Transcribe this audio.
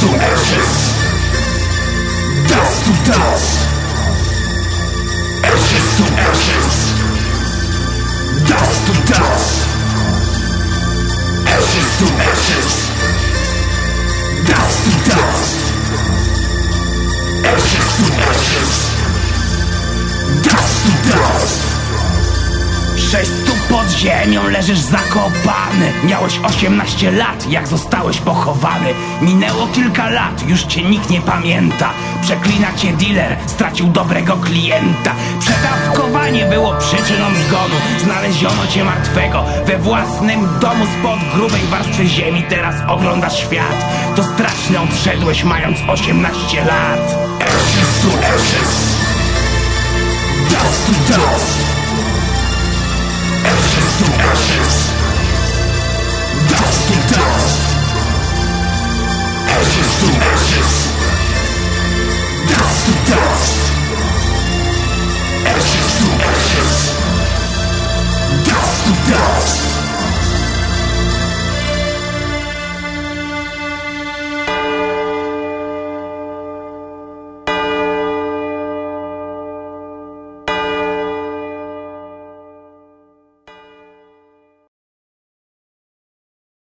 to ashes, dust to dust. Ziemią leżysz zakopany. Miałeś 18 lat, jak zostałeś pochowany. Minęło kilka lat, już cię nikt nie pamięta. Przeklina cię dealer, stracił dobrego klienta. Przedawkowanie było przyczyną zgonu. Znaleziono cię martwego we własnym domu Spod grubej warstwy ziemi. Teraz oglądasz świat. To strasznie odszedłeś mając 18 lat.